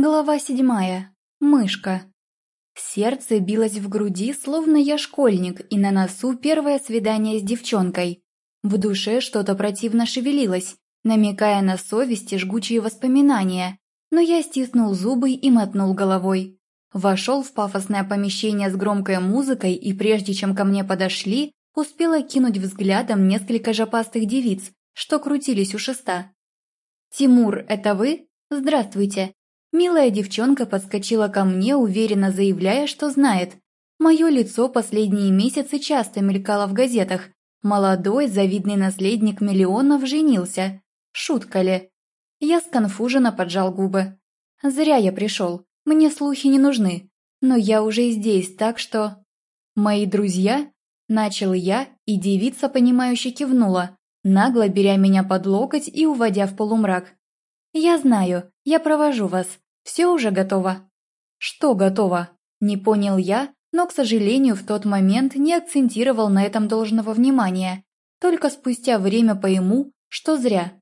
Глава седьмая. Мышка. Сердце билось в груди, словно я школьник, и на носу первое свидание с девчонкой. В душе что-то противно шевелилось, намекая на совесть и жгучие воспоминания, но я стиснул зубы и мотнул головой. Вошел в пафосное помещение с громкой музыкой и прежде чем ко мне подошли, успела кинуть взглядом несколько жопастых девиц, что крутились у шеста. «Тимур, это вы? Здравствуйте!» Милая девчонка подскочила ко мне, уверенно заявляя, что знает. Мое лицо последние месяцы часто мелькало в газетах. Молодой, завидный наследник миллионов женился. Шутка ли? Я сконфуженно поджал губы. Зря я пришел, мне слухи не нужны. Но я уже здесь, так что... Мои друзья? Начал я, и девица, понимающе кивнула, нагло беря меня под локоть и уводя в полумрак. «Я знаю, я провожу вас. Все уже готово». «Что готово?» Не понял я, но, к сожалению, в тот момент не акцентировал на этом должного внимания. Только спустя время пойму, что зря.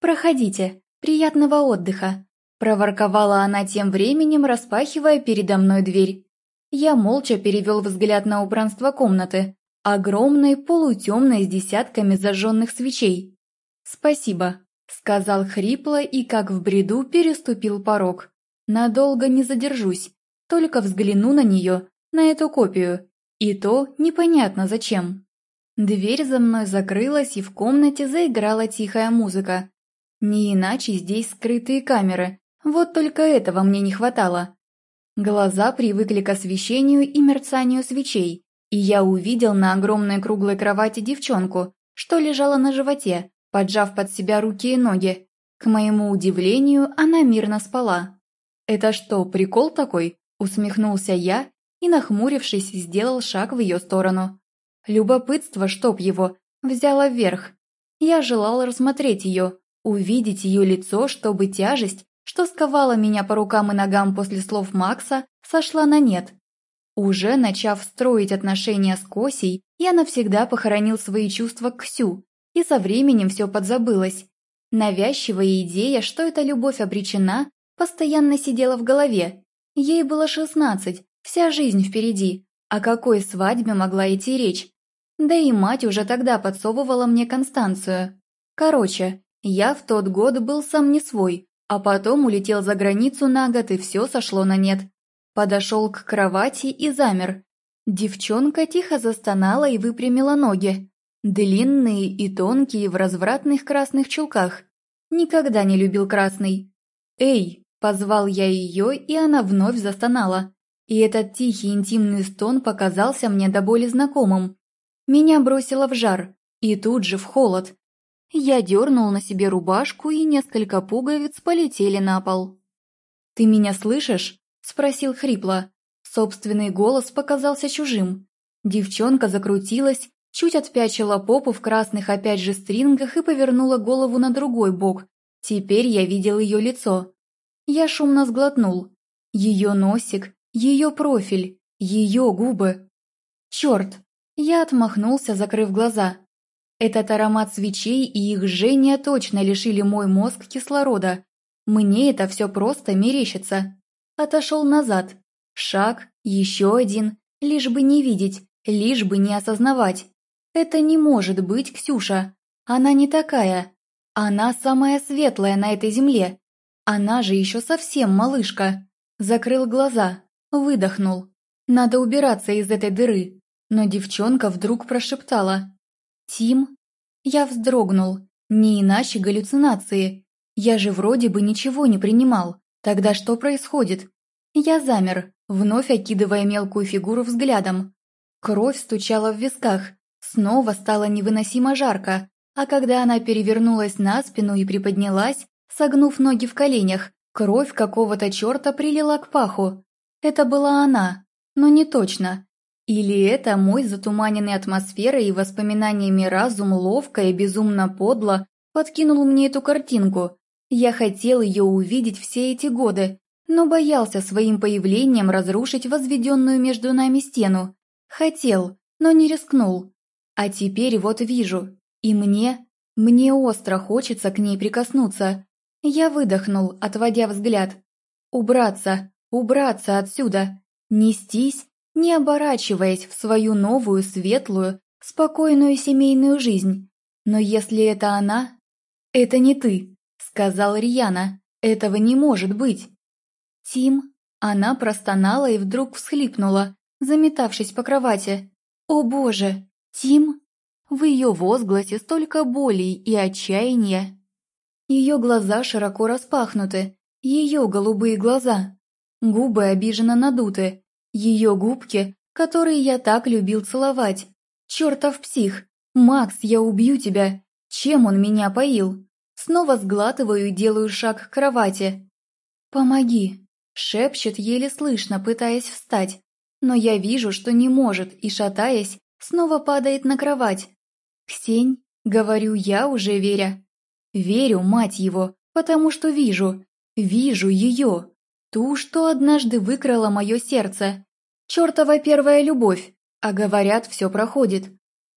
«Проходите, приятного отдыха», – проворковала она тем временем, распахивая передо мной дверь. Я молча перевел взгляд на убранство комнаты, огромной, полутемной, с десятками зажженных свечей. «Спасибо», Сказал хрипло и, как в бреду, переступил порог. Надолго не задержусь, только взгляну на нее, на эту копию. И то непонятно зачем. Дверь за мной закрылась, и в комнате заиграла тихая музыка. Не иначе здесь скрытые камеры, вот только этого мне не хватало. Глаза привыкли к освещению и мерцанию свечей, и я увидел на огромной круглой кровати девчонку, что лежала на животе, поджав под себя руки и ноги. К моему удивлению, она мирно спала. «Это что, прикол такой?» – усмехнулся я и, нахмурившись, сделал шаг в ее сторону. Любопытство, чтоб его, взяло вверх. Я желал рассмотреть ее, увидеть ее лицо, чтобы тяжесть, что сковала меня по рукам и ногам после слов Макса, сошла на нет. Уже начав строить отношения с Косей, я навсегда похоронил свои чувства к Ксю, и со временем все подзабылось. Навязчивая идея, что эта любовь обречена, постоянно сидела в голове. Ей было шестнадцать, вся жизнь впереди. О какой свадьбе могла идти речь? Да и мать уже тогда подсовывала мне Констанцию. Короче, я в тот год был сам не свой, а потом улетел за границу на год и все сошло на нет. Подошел к кровати и замер. Девчонка тихо застонала и выпрямила ноги. Длинные и тонкие в развратных красных чулках. Никогда не любил красный. «Эй!» – позвал я ее, и она вновь застонала. И этот тихий интимный стон показался мне до боли знакомым. Меня бросило в жар, и тут же в холод. Я дернул на себе рубашку, и несколько пуговиц полетели на пол. «Ты меня слышишь?» – спросил хрипло. Собственный голос показался чужим. Девчонка закрутилась, чуть отпячила попу в красных опять же стрингах и повернула голову на другой бок. Теперь я видел ее лицо. Я шумно сглотнул. Ее носик, ее профиль, ее губы. Черт! Я отмахнулся, закрыв глаза. Этот аромат свечей и их жжение точно лишили мой мозг кислорода. Мне это все просто мерещится. Отошел назад. Шаг, еще один, лишь бы не видеть, лишь бы не осознавать. Это не может быть Ксюша. Она не такая. Она самая светлая на этой земле. Она же еще совсем малышка. Закрыл глаза, выдохнул. Надо убираться из этой дыры. Но девчонка вдруг прошептала. «Тим?» Я вздрогнул. Не иначе галлюцинации. Я же вроде бы ничего не принимал. Тогда что происходит? Я замер, вновь окидывая мелкую фигуру взглядом. Кровь стучала в висках, Снова стало невыносимо жарко, а когда она перевернулась на спину и приподнялась, согнув ноги в коленях, кровь какого-то черта прилила к паху. Это была она, но не точно. Или это мой затуманенный атмосферой и воспоминаниями разум ловко и безумно подло подкинул мне эту картинку. Я хотел ее увидеть все эти годы, но боялся своим появлением разрушить возведенную между нами стену. Хотел, но не рискнул. А теперь вот вижу, и мне, мне остро хочется к ней прикоснуться. Я выдохнул, отводя взгляд. Убраться, убраться отсюда, нестись, не оборачиваясь в свою новую, светлую, спокойную семейную жизнь. Но если это она... «Это не ты», — сказал Рьяна. «Этого не может быть». «Тим...» Она простонала и вдруг всхлипнула, заметавшись по кровати. «О боже! Тим?» В ее возгласе столько боли и отчаяния. Ее глаза широко распахнуты, ее голубые глаза. Губы обиженно надуты, ее губки, которые я так любил целовать. Чертов псих! Макс, я убью тебя! Чем он меня поил? Снова сглатываю и делаю шаг к кровати. «Помоги!» – шепчет еле слышно, пытаясь встать. Но я вижу, что не может, и, шатаясь, снова падает на кровать. «Ксень», — говорю я, уже веря. Верю, мать его, потому что вижу, вижу ее, ту, что однажды выкрала мое сердце. Чертова первая любовь, а говорят, все проходит.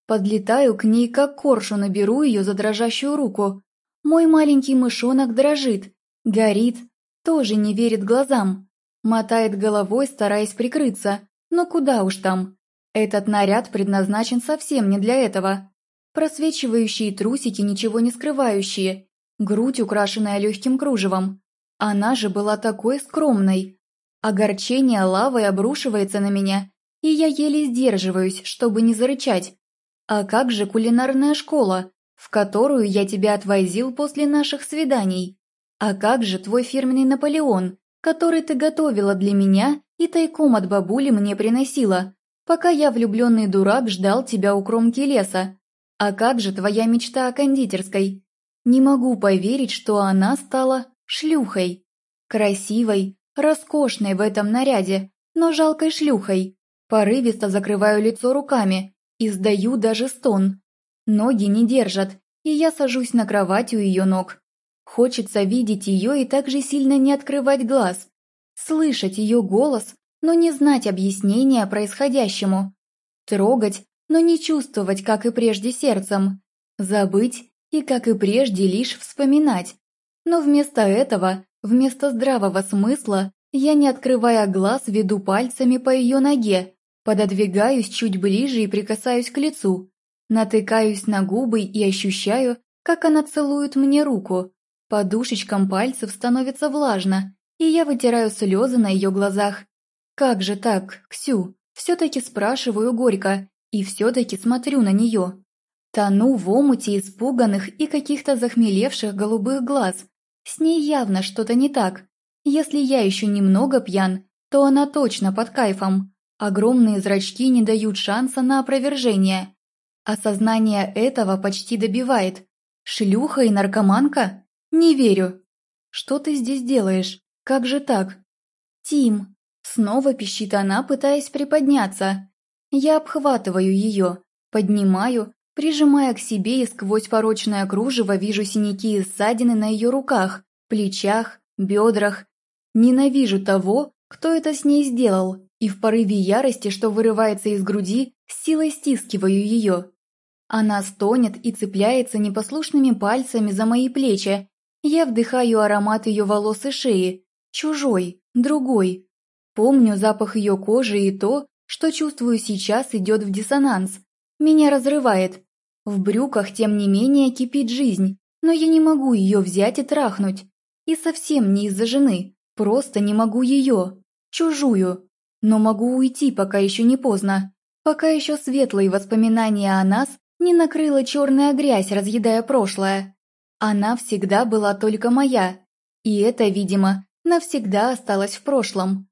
Подлетаю к ней, как коршу, наберу ее за дрожащую руку. Мой маленький мышонок дрожит, горит, тоже не верит глазам. Мотает головой, стараясь прикрыться, но куда уж там. Этот наряд предназначен совсем не для этого. Просвечивающие трусики, ничего не скрывающие, грудь, украшенная легким кружевом. Она же была такой скромной. Огорчение лавой обрушивается на меня, и я еле сдерживаюсь, чтобы не зарычать. А как же кулинарная школа, в которую я тебя отвозил после наших свиданий? А как же твой фирменный Наполеон, который ты готовила для меня и тайком от бабули мне приносила, пока я, влюбленный дурак, ждал тебя у кромки леса? А как же твоя мечта о кондитерской? Не могу поверить, что она стала шлюхой. Красивой, роскошной в этом наряде, но жалкой шлюхой. Порывисто закрываю лицо руками, издаю даже стон. Ноги не держат, и я сажусь на кровать у ее ног. Хочется видеть ее и так же сильно не открывать глаз. Слышать ее голос, но не знать объяснения происходящему. Трогать, но не чувствовать, как и прежде, сердцем. Забыть и, как и прежде, лишь вспоминать. Но вместо этого, вместо здравого смысла, я, не открывая глаз, веду пальцами по ее ноге, пододвигаюсь чуть ближе и прикасаюсь к лицу, натыкаюсь на губы и ощущаю, как она целует мне руку. Подушечкам пальцев становится влажно, и я вытираю слезы на ее глазах. «Как же так, Ксю?» Все-таки спрашиваю горько, и все-таки смотрю на нее. Тону в омуте испуганных и каких-то захмелевших голубых глаз. С ней явно что-то не так. Если я еще немного пьян, то она точно под кайфом. Огромные зрачки не дают шанса на опровержение. Осознание этого почти добивает. Шлюха и наркоманка? Не верю. Что ты здесь делаешь? Как же так? Тим. Снова пищит она, пытаясь приподняться. Я обхватываю ее, поднимаю, прижимая к себе и сквозь порочное кружево вижу синяки и ссадины на ее руках, плечах, бедрах. Ненавижу того, кто это с ней сделал, и в порыве ярости, что вырывается из груди, силой стискиваю ее. Она стонет и цепляется непослушными пальцами за мои плечи. Я вдыхаю аромат ее волос и шеи. Чужой, другой. Помню запах ее кожи и то, что чувствую сейчас, идет в диссонанс. Меня разрывает. В брюках, тем не менее, кипит жизнь, но я не могу ее взять и трахнуть. И совсем не из-за жены, просто не могу ее, чужую. Но могу уйти, пока еще не поздно, пока еще светлые воспоминания о нас не накрыла черная грязь, разъедая прошлое. Она всегда была только моя, и это, видимо, навсегда осталось в прошлом.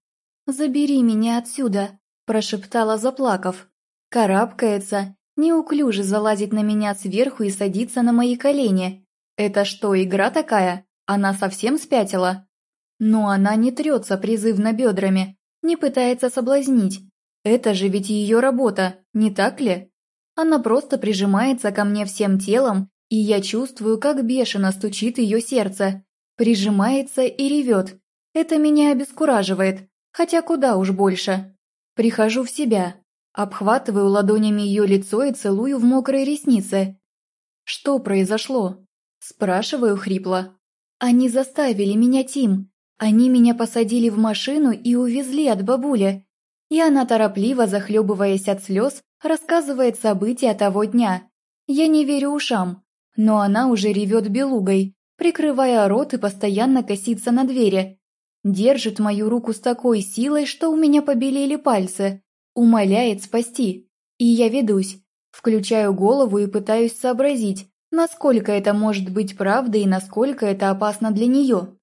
«Забери меня отсюда», прошептала, заплакав. Карабкается, неуклюже залазит на меня сверху и садится на мои колени. Это что, игра такая? Она совсем спятила? Но она не трется призывно бедрами, не пытается соблазнить. Это же ведь ее работа, не так ли? Она просто прижимается ко мне всем телом, и я чувствую, как бешено стучит ее сердце. Прижимается и ревет. Это меня обескураживает, хотя куда уж больше. Прихожу в себя, обхватываю ладонями ее лицо и целую в мокрые ресницы. «Что произошло?» Спрашиваю хрипло. «Они заставили меня, Тим. Они меня посадили в машину и увезли от бабули. И она торопливо, захлебываясь от слез, рассказывает события того дня. Я не верю ушам, но она уже ревет белугой, прикрывая рот и постоянно косится на двери. Держит мою руку с такой силой, что у меня побелели пальцы. Умоляет спасти. И я ведусь. Включаю голову и пытаюсь сообразить, насколько это может быть правдой и насколько это опасно для нее.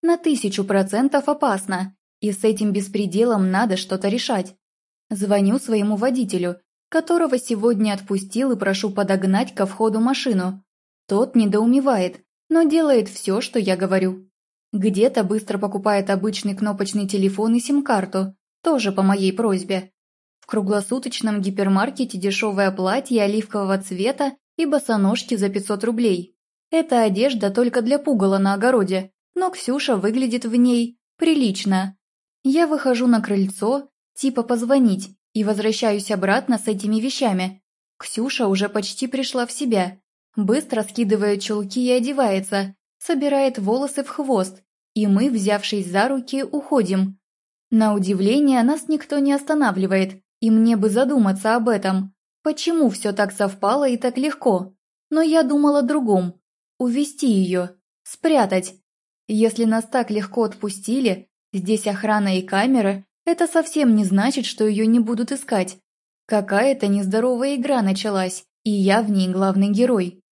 На тысячу процентов опасно, и с этим беспределом надо что-то решать. Звоню своему водителю, которого сегодня отпустил и прошу подогнать ко входу машину. Тот недоумевает, но делает все, что я говорю. Где-то быстро покупает обычный кнопочный телефон и сим-карту, тоже по моей просьбе. В круглосуточном гипермаркете дешевое платье оливкового цвета и босоножки за 500 рублей. Это одежда только для пугала на огороде, но Ксюша выглядит в ней прилично. Я выхожу на крыльцо, типа позвонить, и возвращаюсь обратно с этими вещами. Ксюша уже почти пришла в себя. Быстро скидывает чулки и одевается, собирает волосы в хвост, и мы, взявшись за руки, уходим. На удивление нас никто не останавливает, и мне бы задуматься об этом. Почему все так совпало и так легко? Но я думала о другом. Увести ее. Спрятать. Если нас так легко отпустили, здесь охрана и камеры, это совсем не значит, что ее не будут искать. Какая-то нездоровая игра началась, и я в ней главный герой.